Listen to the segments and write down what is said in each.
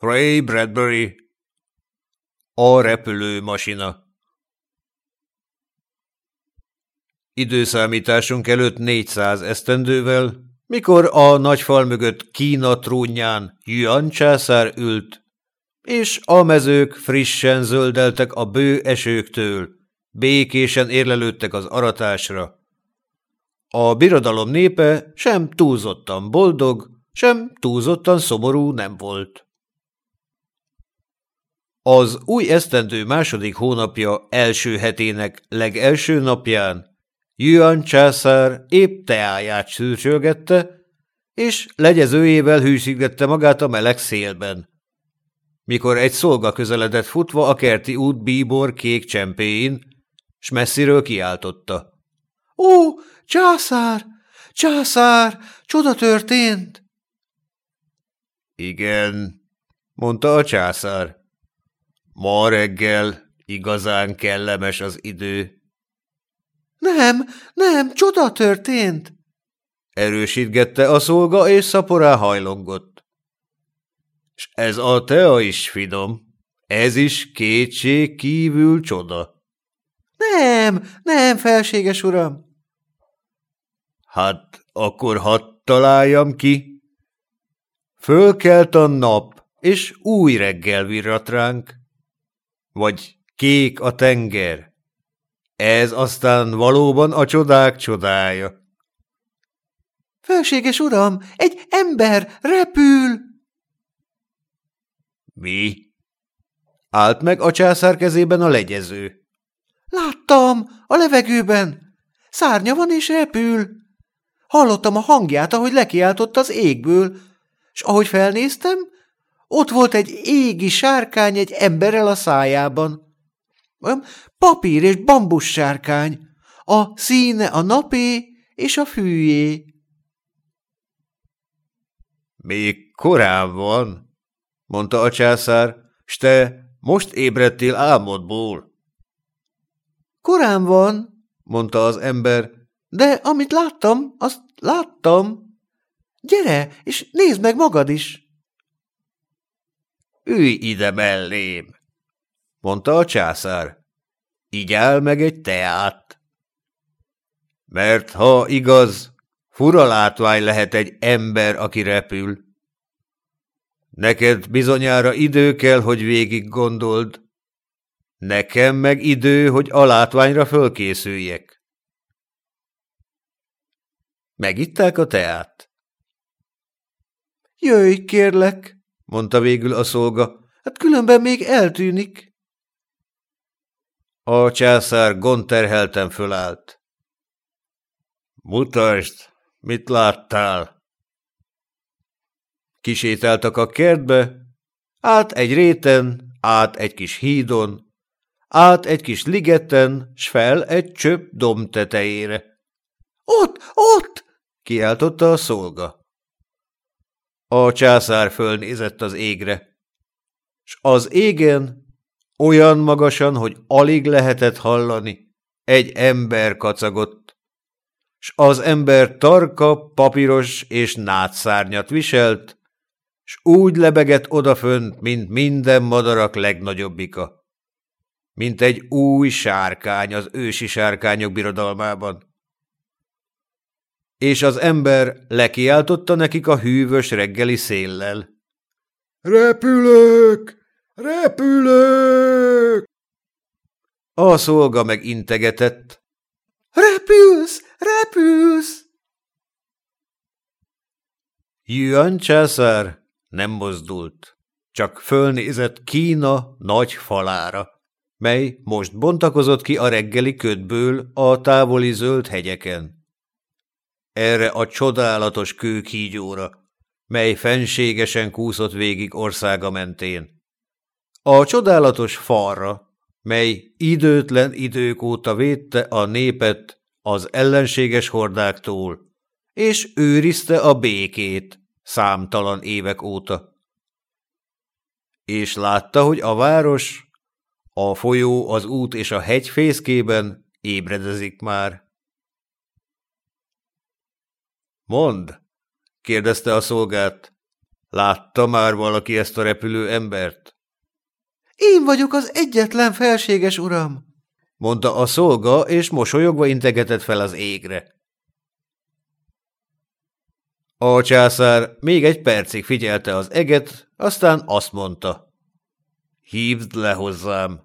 Ray Bradbury. A repülőmasina. Időszámításunk előtt 400 esztendővel, mikor a nagy fal mögött Kína trónján Yuan császár ült, és a mezők frissen zöldeltek a bő esőktől, békésen érlelődtek az aratásra. A birodalom népe sem túlzottan boldog, sem túlzottan szomorú nem volt. Az új esztendő második hónapja első hetének legelső napján Yuan császár épp teáját szűrcsölgette, és legyezőjével hűsítette magát a meleg szélben. Mikor egy szolga közeledett futva a kerti út bíbor kék csempéin, s messziről kiáltotta. – Ó, császár! Császár! Csoda történt! – Igen, mondta a császár. Ma reggel igazán kellemes az idő. Nem, nem, csoda történt! Erősítgette a szolga, és szaporá hajlongott. S ez a tea is finom. Ez is kétség kívül csoda. Nem, nem, felséges uram. Hát akkor hadd találjam ki. Fölkelt a nap, és új reggel virrat ránk. Vagy kék a tenger, ez aztán valóban a csodák csodája. Felséges uram, egy ember repül! Mi? Állt meg a császár kezében a legyező. Láttam, a levegőben. Szárnya van és repül. Hallottam a hangját, ahogy lekiáltott az égből, és ahogy felnéztem, ott volt egy égi sárkány egy emberrel a szájában. Papír és bambussárkány, a színe a napé és a fűjé. Még korán van, mondta a császár, s te most ébredtél álmodból. Korán van, mondta az ember, de amit láttam, azt láttam. Gyere, és nézd meg magad is. Ülj ide mellém, mondta a császár. Így áll meg egy teát. Mert ha igaz, fura látvány lehet egy ember, aki repül. Neked bizonyára idő kell, hogy végig gondold. Nekem meg idő, hogy a látványra fölkészüljek. Megitták a teát. Jöjj, kérlek, mondta végül a szolga, hát különben még eltűnik. A császár gondterhelten fölállt. Mutasd, mit láttál? Kisétáltak a kertbe, át egy réten, át egy kis hídon, át egy kis ligeten, s fel egy csöpp domb tetejére. Ott, ott! kiáltotta a szolga. A császár fölnézett az égre, s az égen olyan magasan, hogy alig lehetett hallani. Egy ember kacagott, s az ember tarka, papíros és nátszárnyat viselt, s úgy lebegett odafönt, mint minden madarak legnagyobbika. Mint egy új sárkány az ősi sárkányok birodalmában. És az ember lekiáltotta nekik a hűvös reggeli széllel. Repülök! Repülök! A szolga meg integetett. Repülsz, repülsz! Yuan császár nem mozdult, csak fölnézett Kína nagy falára, mely most bontakozott ki a reggeli ködből a távoli zöld hegyeken. Erre a csodálatos kőkígyóra, mely fenségesen kúszott végig országa mentén a csodálatos falra, mely időtlen idők óta védte a népet az ellenséges hordáktól, és őrizte a békét számtalan évek óta. És látta, hogy a város, a folyó, az út és a hegy fészkében ébredezik már. Mond, kérdezte a szolgát, Látta már valaki ezt a repülő embert? Én vagyok az egyetlen felséges uram, mondta a szolga, és mosolyogva integetett fel az égre. A császár még egy percig figyelte az eget, aztán azt mondta. Hívd le hozzám.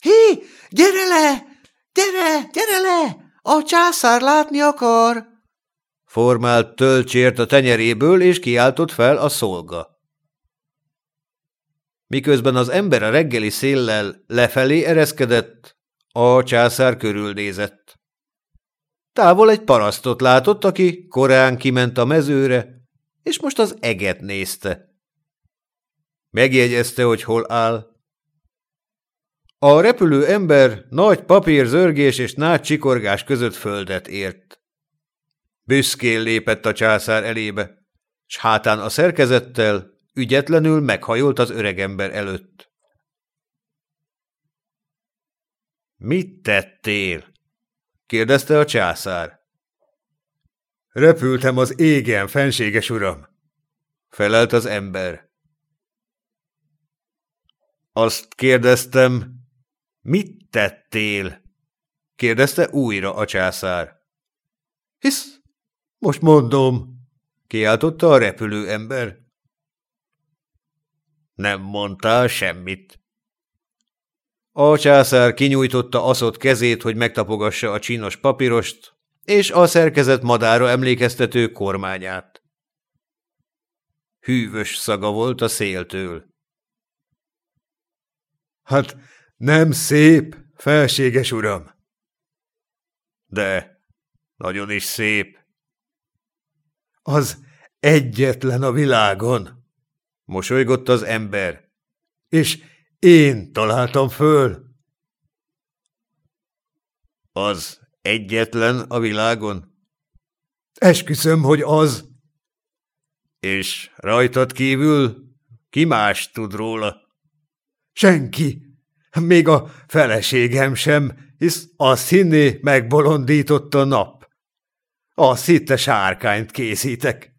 Hé, gyere le! Gyere, gyere le! A császár látni akar! Formált tölcsért a tenyeréből, és kiáltott fel a szolga. Miközben az ember a reggeli széllel lefelé ereszkedett, a császár körülnézett. Távol egy parasztot látott, aki korán kiment a mezőre, és most az eget nézte. Megjegyezte, hogy hol áll. A repülő ember nagy papír zörgés és nagy csikorgás között földet ért. Büszkén lépett a császár elébe, s hátán a szerkezettel ügyetlenül meghajolt az öregember előtt. Mit tettél? kérdezte a császár. Repültem az égen, fenséges uram, felelt az ember. Azt kérdeztem, mit tettél? kérdezte újra a császár. Hisz, most mondom, kiáltotta a repülő ember. Nem mondtál semmit. A császár kinyújtotta aszott kezét, hogy megtapogassa a csinos papírost, és a szerkezet madára emlékeztető kormányát. Hűvös szaga volt a széltől. Hát nem szép, felséges uram. De nagyon is szép. Az egyetlen a világon, mosolygott az ember. És én találtam föl. Az egyetlen a világon? Esküszöm, hogy az. És rajtad kívül ki más tud róla? Senki. Még a feleségem sem, hisz azt hinné, megbolondított a nap. Azt hitte sárkányt készítek.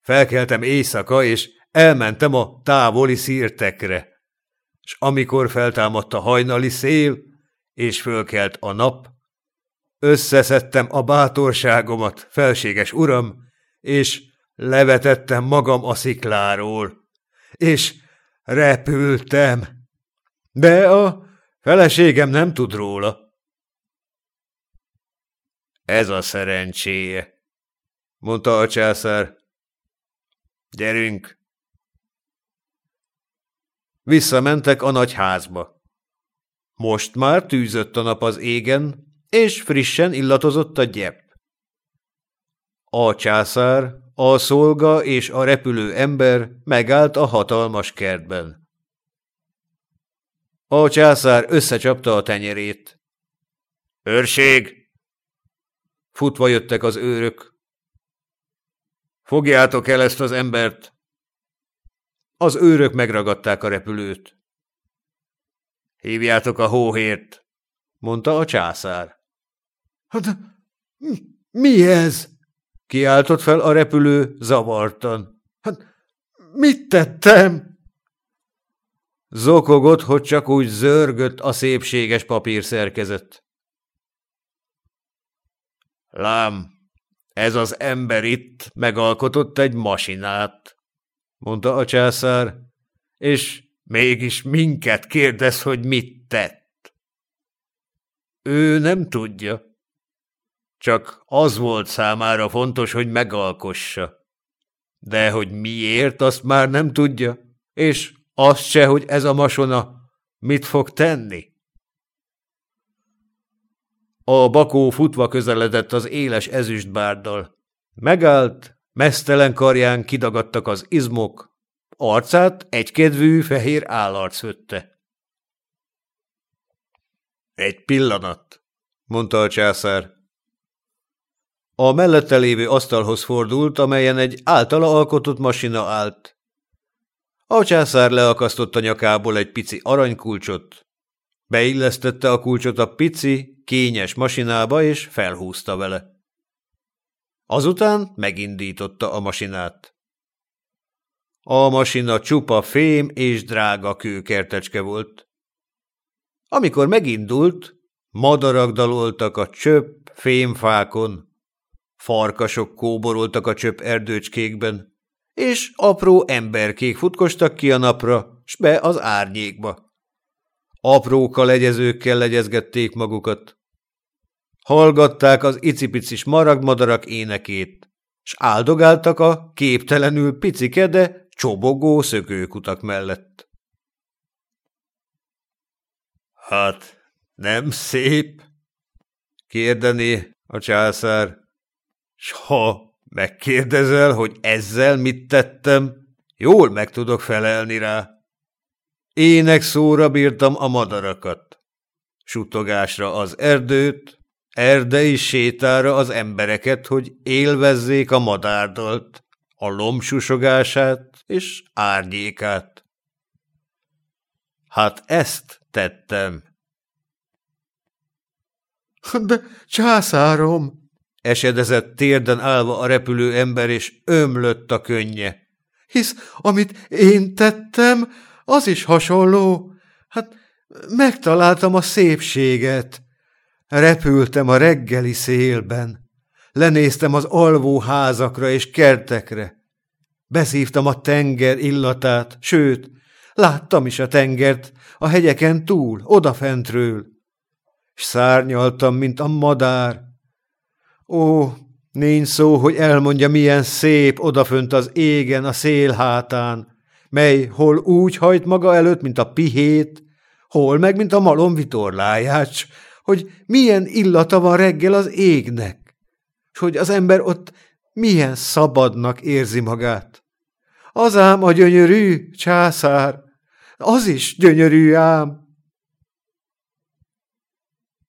Felkeltem éjszaka, és elmentem a távoli szírtekre s amikor feltámadt a hajnali szél, és fölkelt a nap, összeszedtem a bátorságomat, felséges uram, és levetettem magam a szikláról, és repültem. De a feleségem nem tud róla. Ez a szerencséje, mondta a császár. Gyerünk, Visszamentek a nagy házba. Most már tűzött a nap az égen, és frissen illatozott a gyep. A császár, a szolga és a repülő ember megállt a hatalmas kertben. A császár összecsapta a tenyerét. Őrség! Futva jöttek az őrök. Fogjátok el ezt az embert! Az őrök megragadták a repülőt. Hívjátok a hóhért, mondta a császár. Hát mi ez? Kiáltott fel a repülő zavartan. Hát mit tettem? Zokogott, hogy csak úgy zörgött a szépséges papírszerkezet. Lám, ez az ember itt megalkotott egy masinát, mondta a császár, és mégis minket kérdez, hogy mit tett. Ő nem tudja. Csak az volt számára fontos, hogy megalkossa. De hogy miért, azt már nem tudja, és azt se, hogy ez a masona mit fog tenni. A bakó futva közeledett az éles ezüstbárdal. Megállt, Mesztelen karján kidagadtak az izmok, arcát egykedvű fehér állarc hötte. Egy pillanat, mondta a császár. A mellette lévő asztalhoz fordult, amelyen egy általa alkotott masina állt. A császár leakasztotta nyakából egy pici aranykulcsot, beillesztette a kulcsot a pici, kényes masinába, és felhúzta vele. Azután megindította a masinát. A masina csupa fém és drága kőkertecske volt. Amikor megindult, madarak daloltak a csöpp fémfákon, farkasok kóboroltak a csöpp erdőcskékben, és apró emberkék futkostak ki a napra, s be az árnyékba. Apróka legyezőkkel legyezgették magukat. Hallgatták az icipicis maragmadarak énekét, s áldogáltak a képtelenül picike, de csobogó szökőkutak mellett. Hát, nem szép? kérdené a császár. S ha megkérdezel, hogy ezzel mit tettem, jól meg tudok felelni rá. Ének szóra bírtam a madarakat, sutogásra az erdőt, erdei sétára az embereket, hogy élvezzék a madárdalt, a lomsusogását és árnyékát. Hát ezt tettem. De császárom! Esedezett térden állva a repülő ember, és ömlött a könnye. Hisz, amit én tettem, az is hasonló. Hát megtaláltam a szépséget. Repültem a reggeli szélben. Lenéztem az alvó házakra és kertekre. Beszívtam a tenger illatát, sőt, láttam is a tengert a hegyeken túl, odafentről. S szárnyaltam, mint a madár. Ó, nincs szó, hogy elmondja, milyen szép odafönt az égen, a szél hátán, mely hol úgy hajt maga előtt, mint a pihét, hol meg, mint a malomvitorlájács, hogy milyen illata van reggel az égnek, és hogy az ember ott milyen szabadnak érzi magát. Az ám a gyönyörű, császár, az is gyönyörű ám.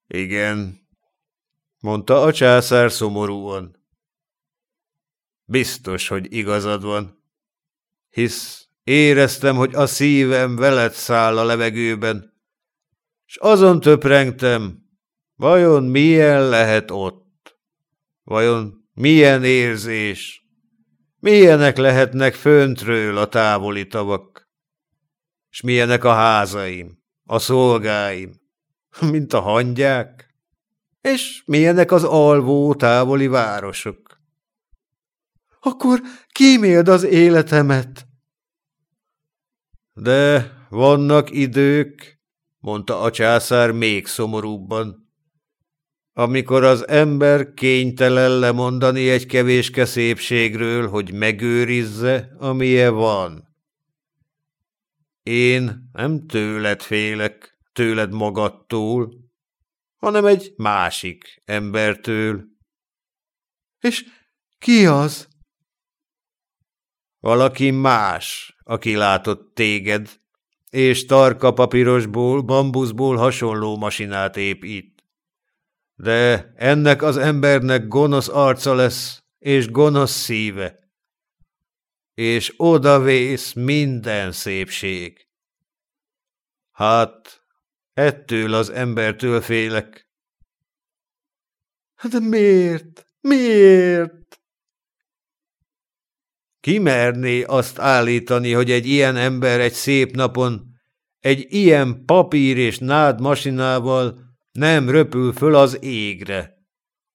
Igen, mondta a császár szomorúan. Biztos, hogy igazad van, hisz éreztem, hogy a szívem veled száll a levegőben, s azon töprengtem, vajon milyen lehet ott? Vajon milyen érzés? Milyenek lehetnek föntről a távoli tavak? S milyenek a házaim, a szolgáim, mint a hangyák? És milyenek az alvó távoli városok? Akkor kíméld az életemet! De vannak idők, mondta a császár még szomorúbban, amikor az ember kénytelen lemondani egy kevéske szépségről, hogy megőrizze, amilyen van. Én nem tőled félek, tőled magadtól, hanem egy másik embertől. És ki az? Valaki más, aki látott téged, és tarka papírosból, bambuszból hasonló masinát épít. De ennek az embernek gonosz arca lesz, és gonosz szíve. És odavész minden szépség. Hát, ettől az embertől félek. De miért? Miért? Ki merné azt állítani, hogy egy ilyen ember egy szép napon, egy ilyen papír és nád masinával nem röpül föl az égre,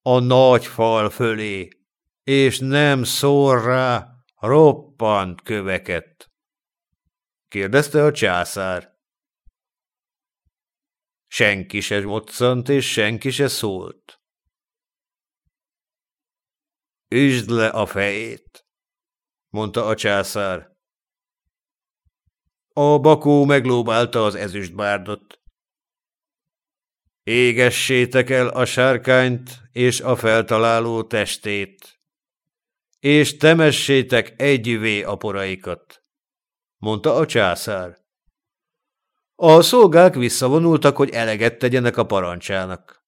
a nagy fal fölé, és nem szór rá roppant köveket? kérdezte a császár. Senki se moccant, és senki se szólt. Üsd le a fejét, mondta a császár. A bakó meglóbálta az ezüstbárdot. Égessétek el a sárkányt és a feltaláló testét, és temessétek együvé a poraikat, mondta a császár. A szolgák visszavonultak, hogy eleget tegyenek a parancsának.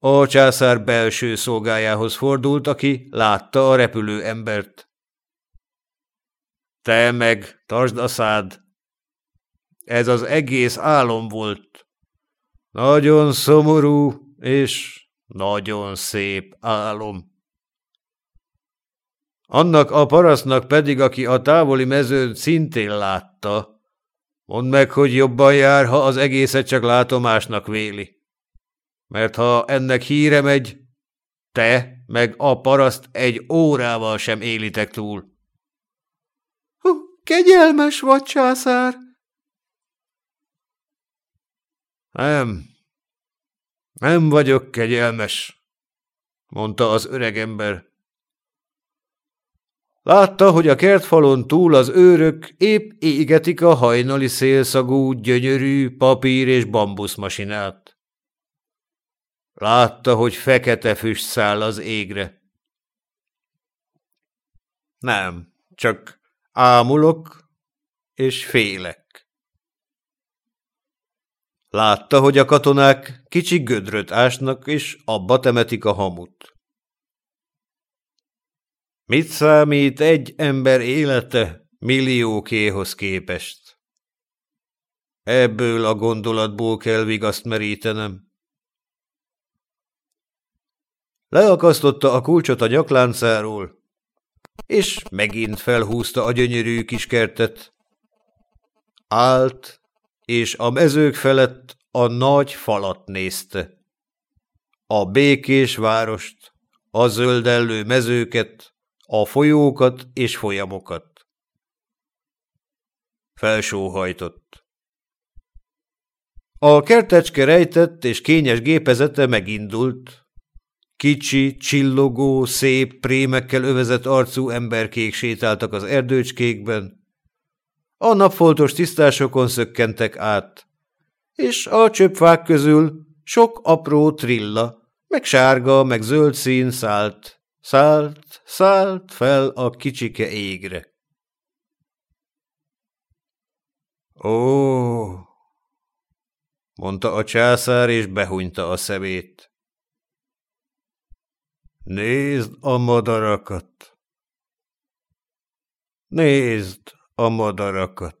A császár belső szolgájához fordult, aki látta a repülő embert. Te meg, tartsd a szád! Ez az egész álom volt. Nagyon szomorú és nagyon szép álom. Annak a parasztnak pedig, aki a távoli mezőn szintén látta. Mondd meg, hogy jobban jár, ha az egészet csak látomásnak véli. Mert ha ennek híre megy, te meg a paraszt egy órával sem élitek túl. Hú, kegyelmes vagy, császár! Nem, nem vagyok kegyelmes, mondta az öregember. Látta, hogy a kertfalon túl az őrök épp égetik a hajnali szélszagú, gyönyörű papír és bambuszmasinát. Látta, hogy fekete füst száll az égre. Nem, csak ámulok és félek. Látta, hogy a katonák kicsi gödröt ásnak, és abba temetik a hamut. Mit számít egy ember élete milliókéhoz képest? Ebből a gondolatból kell vigaszt merítenem. Leakasztotta a kulcsot a nyakláncáról, és megint felhúzta a gyönyörű kis kertet. Állt, és a mezők felett a nagy falat nézte. A békés várost, a zöldellő mezőket, a folyókat és folyamokat. Felsóhajtott. A kertecske rejtett és kényes gépezete megindult, Kicsi, csillogó, szép, prémekkel övezett arcú emberkék sétáltak az erdőcskékben. A napfoltos tisztásokon szökkentek át, és a csöpfák közül sok apró trilla, meg sárga, meg zöld szín szállt, szállt, szállt fel a kicsike égre. Ó, mondta a császár, és behunyta a szemét. Nézd a madarakat! Nézd a madarakat!